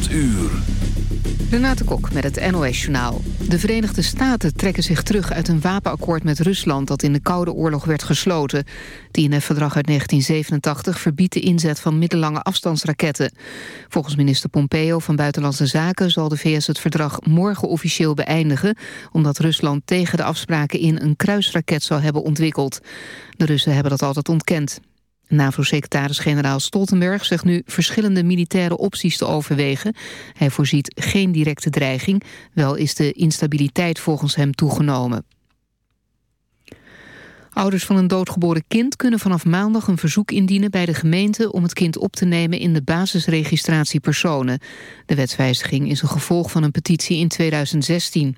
8 uur. Renate Kok met het NOS-journaal. De Verenigde Staten trekken zich terug uit een wapenakkoord met Rusland... dat in de Koude Oorlog werd gesloten. Het INF-verdrag uit 1987 verbiedt de inzet van middellange afstandsraketten. Volgens minister Pompeo van Buitenlandse Zaken... zal de VS het verdrag morgen officieel beëindigen... omdat Rusland tegen de afspraken in een kruisraket zou hebben ontwikkeld. De Russen hebben dat altijd ontkend. NAVO-secretaris-generaal Stoltenberg zegt nu verschillende militaire opties te overwegen. Hij voorziet geen directe dreiging, wel is de instabiliteit volgens hem toegenomen. Ouders van een doodgeboren kind kunnen vanaf maandag een verzoek indienen bij de gemeente om het kind op te nemen in de basisregistratie personen. De wetswijziging is een gevolg van een petitie in 2016.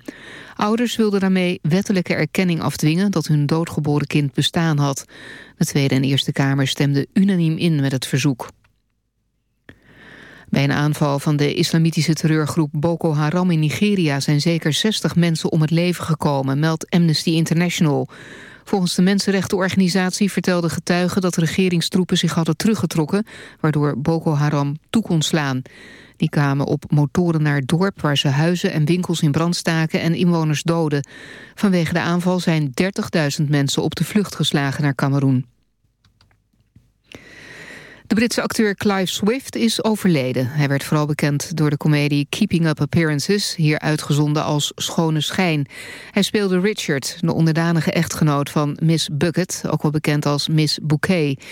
Ouders wilden daarmee wettelijke erkenning afdwingen dat hun doodgeboren kind bestaan had. De Tweede en Eerste Kamer stemden unaniem in met het verzoek. Bij een aanval van de islamitische terreurgroep Boko Haram in Nigeria... zijn zeker 60 mensen om het leven gekomen, meldt Amnesty International. Volgens de mensenrechtenorganisatie vertelden getuigen... dat regeringstroepen zich hadden teruggetrokken... waardoor Boko Haram toe kon slaan. Die kwamen op motoren naar het dorp... waar ze huizen en winkels in brand staken en inwoners doden. Vanwege de aanval zijn 30.000 mensen op de vlucht geslagen naar Cameroen. De Britse acteur Clive Swift is overleden. Hij werd vooral bekend door de komedie Keeping Up Appearances... hier uitgezonden als Schone Schijn. Hij speelde Richard, de onderdanige echtgenoot van Miss Bucket... ook wel bekend als Miss Bouquet.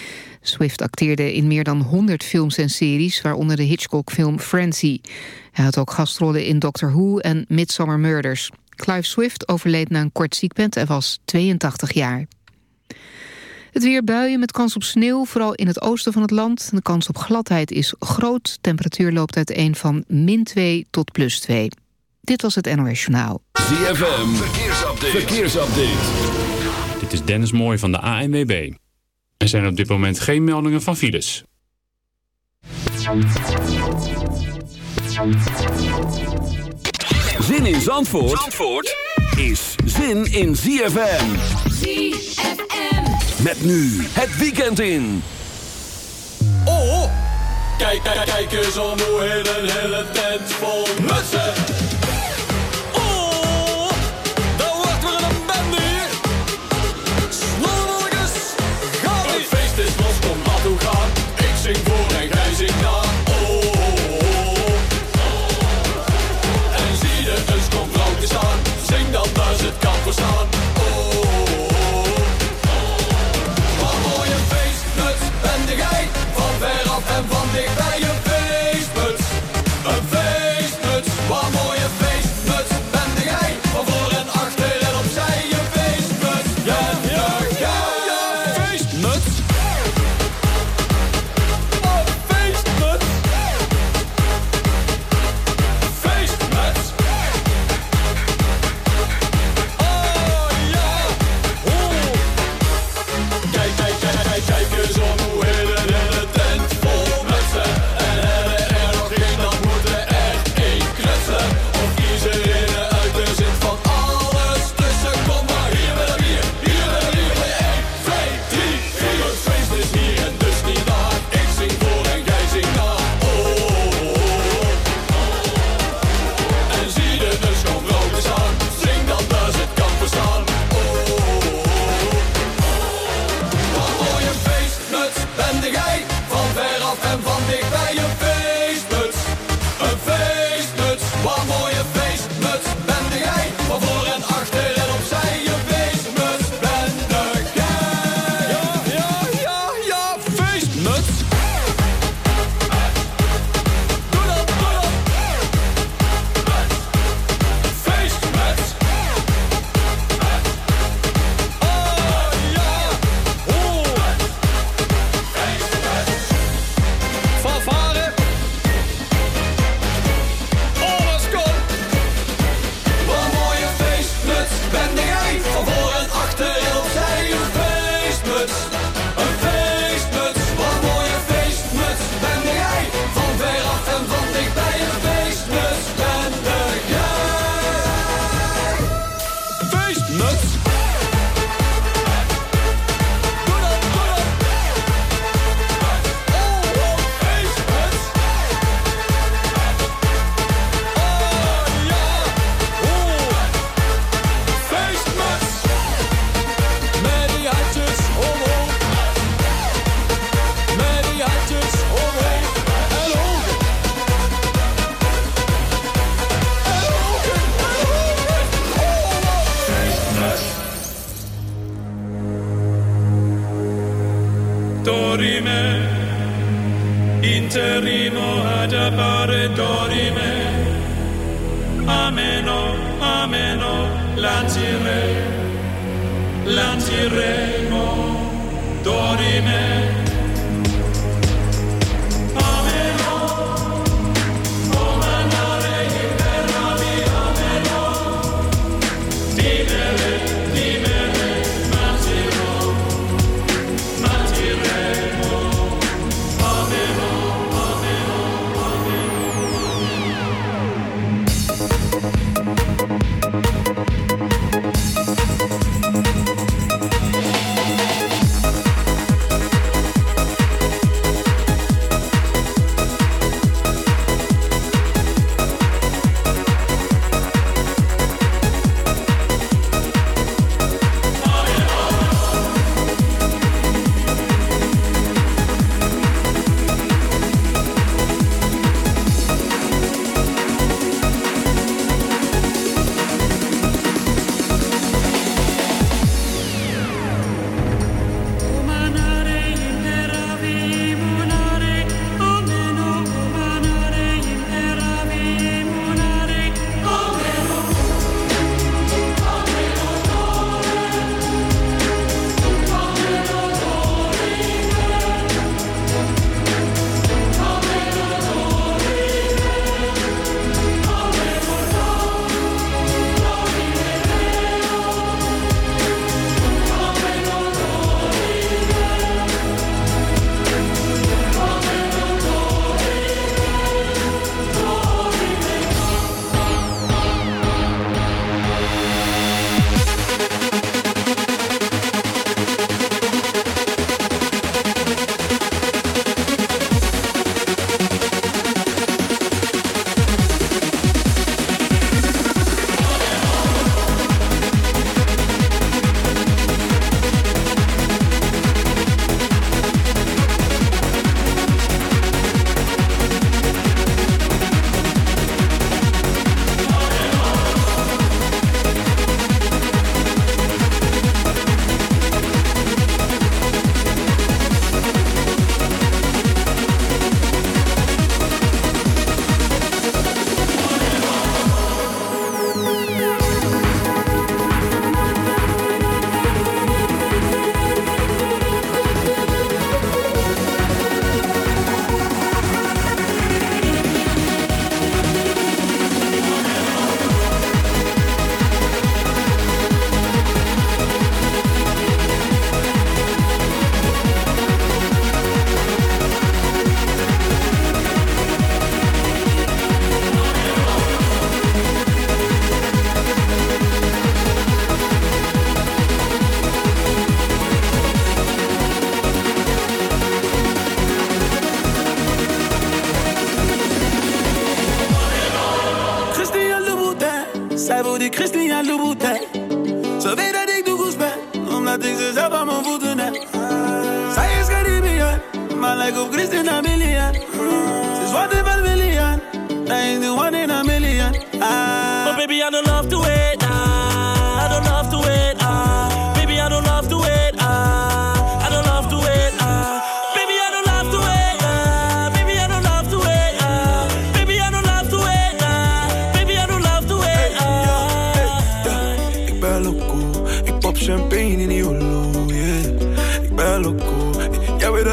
Swift acteerde in meer dan 100 films en series... waaronder de Hitchcock-film Frenzy. Hij had ook gastrollen in Doctor Who en Midsummer Murders. Clive Swift overleed na een kort ziekbed en was 82 jaar. Het weer buien met kans op sneeuw, vooral in het oosten van het land. De kans op gladheid is groot. Temperatuur loopt uiteen van min 2 tot plus 2. Dit was het NOS Journaal. ZFM, verkeersupdate. verkeersupdate. Dit is Dennis Mooij van de ANWB. Er zijn op dit moment geen meldingen van files. Zin in Zandvoort, Zandvoort is zin in ZFM. ZFM. Met nu het weekend in. Oh! oh. Kijk, kijk, kijk eens omhoog, een hele tent vol mutsen. Oh! oh, oh. Daar wordt we een band hier. Slordigus, gaat Het feest is los, kom toe gaan. Ik zing voor en jij zingt na. Oh! En zie je, dus komt rood. Zing dan, dus het kan verstaan. reno dorime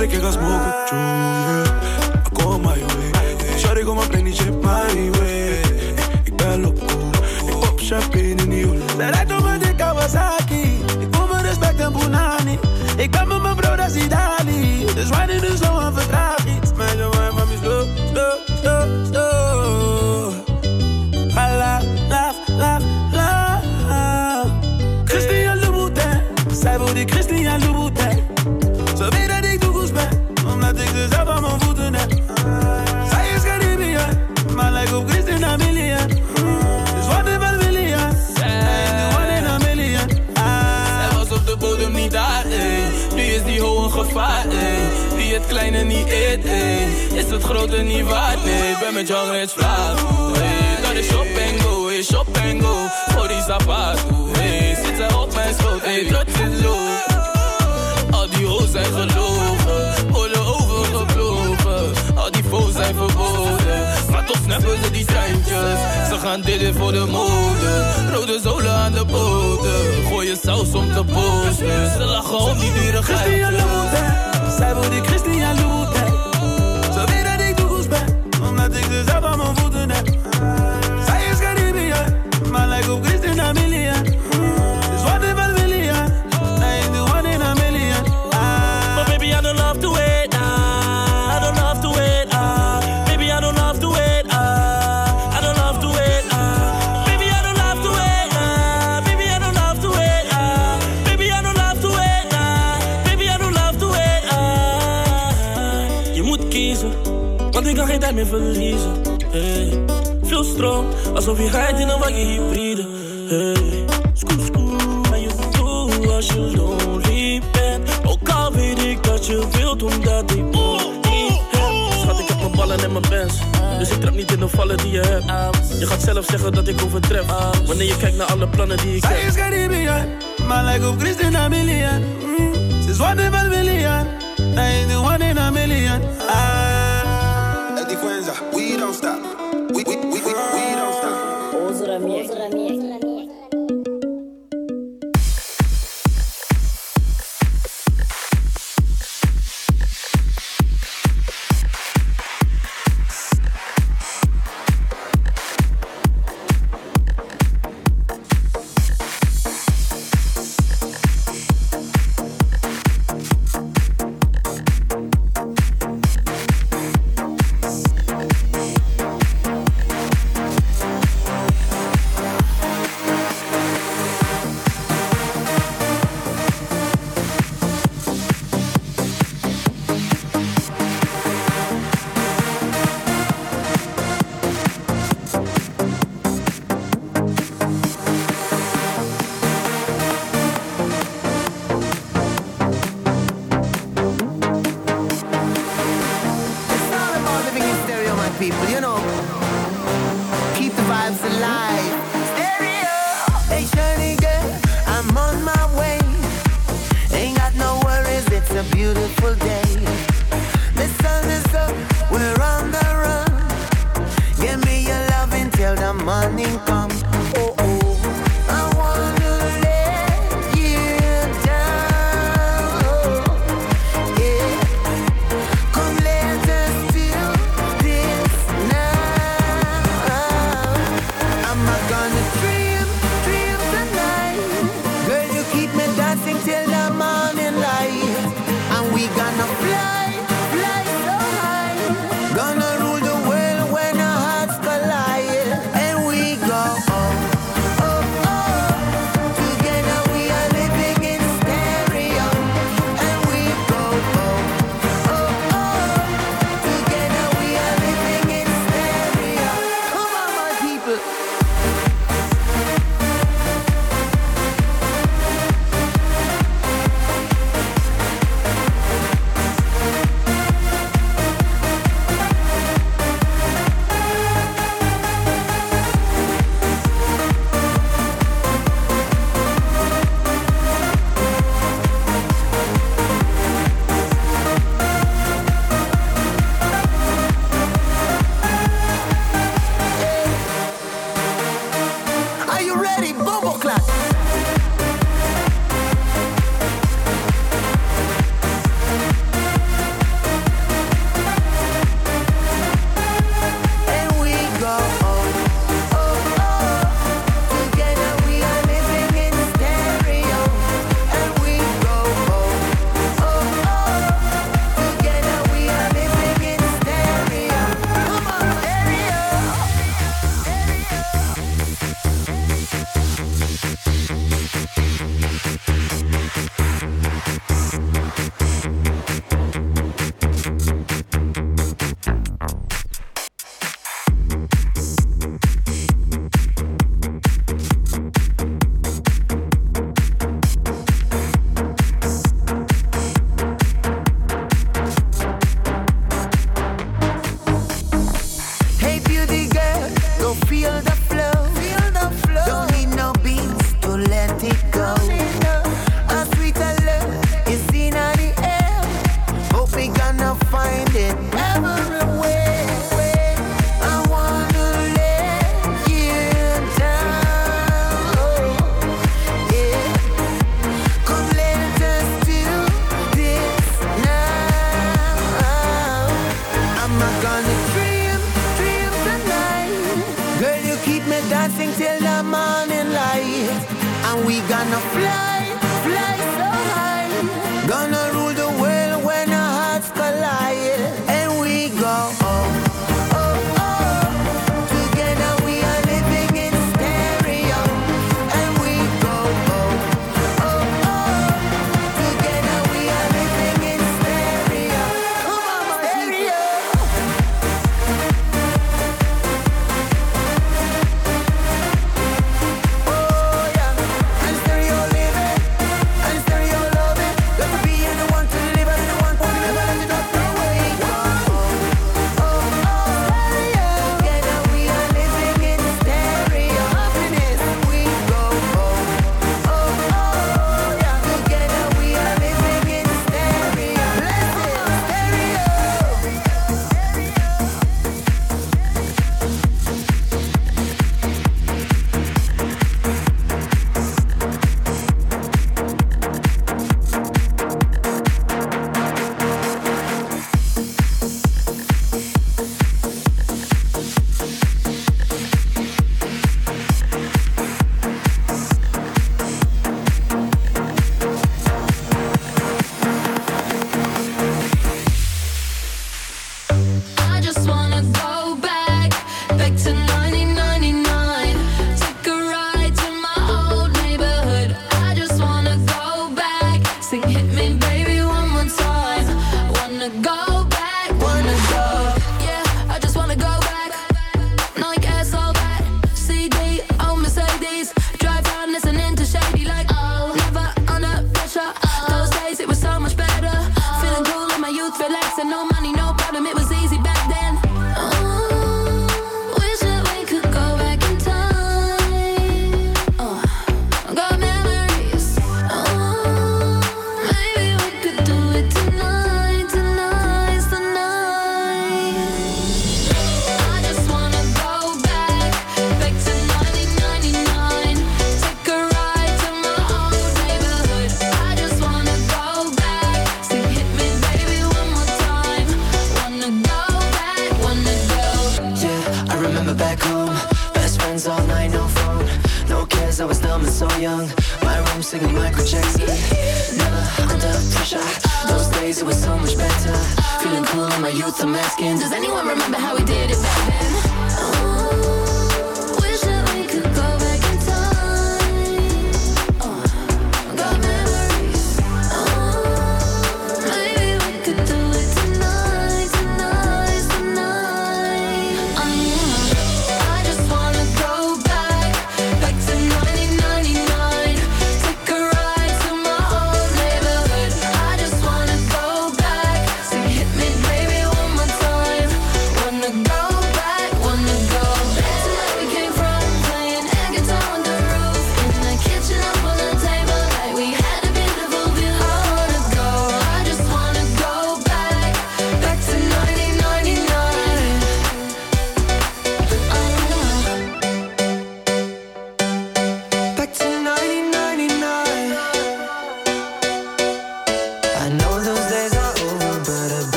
Ik ga can smoke with you. I go my way. Shawty go my penny, way. Ik ben loco. Ik pop champagne in die Let Rijd door mijn dik Kawasaki. Ik voel me respect en Bounani. Ik ben met mijn broer, hier is Idali. Dus wanneer dus dit, eh, Is het grote niet waard, nee. Ben met Young Rich Vlaag, hey. Eh. Dan is shop en go, eh, Shop en go, voor die zapato, Zit zij op mijn schoot, hey Trots is low Al die hoes zijn gelogen Olle overgevlogen Al die foes zijn verboden. Maar toch snappen ze die treintjes. Ze gaan dit voor de mode. Rode zolen aan de bodem Gooien saus om te posten. Ze lachen om die dure geitjes. Zij wil die Christian Luther. Ze weet dat ik de roes ben, jij me verliezen. Hey. Veel stroom, alsof je rijdt in een wagen hybride. Hey. Scoop, scoop, en je doet als je lonely bent. Ook al weet ik dat je wilt, omdat ik moet niet heb. Schat, ik heb mijn ballen en mijn bands. Dus ik trap niet in de vallen die je hebt. Je gaat zelf zeggen dat ik overtref. Wanneer je kijkt naar alle plannen die ik heb. Zij is Caribbean, maar lijkt op Christina Milian. Mm. Ze is one in a million. Hij is one in a million. Ah. stop.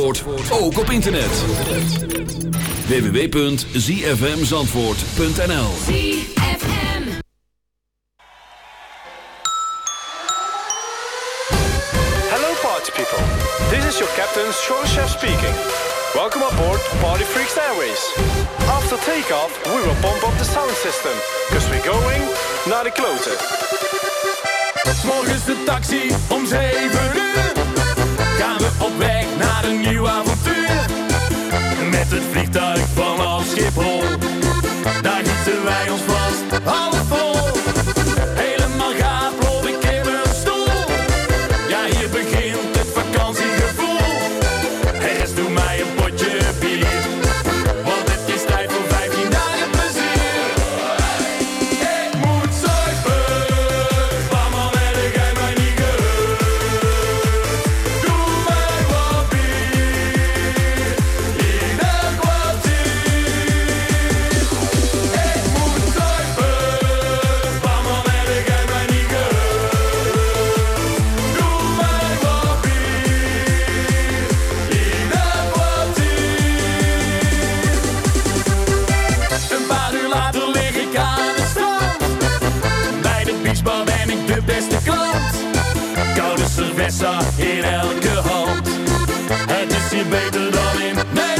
Ook op internet. www.zfmzandvoort.nl Hello party people. This is your captain Sean Chef speaking. Welcome aboard Party Freaks Airways. After takeoff, we will pump up the sound system. because we're going naar de kloten. is de taxi om zeven uur. Gaan we op weg naar een nieuw avontuur. Met het vliegtuig vanaf Schiphol, daar gieten wij ons vast, alles vol. Zag in elke hand. Het is hier beter dan in Nederland.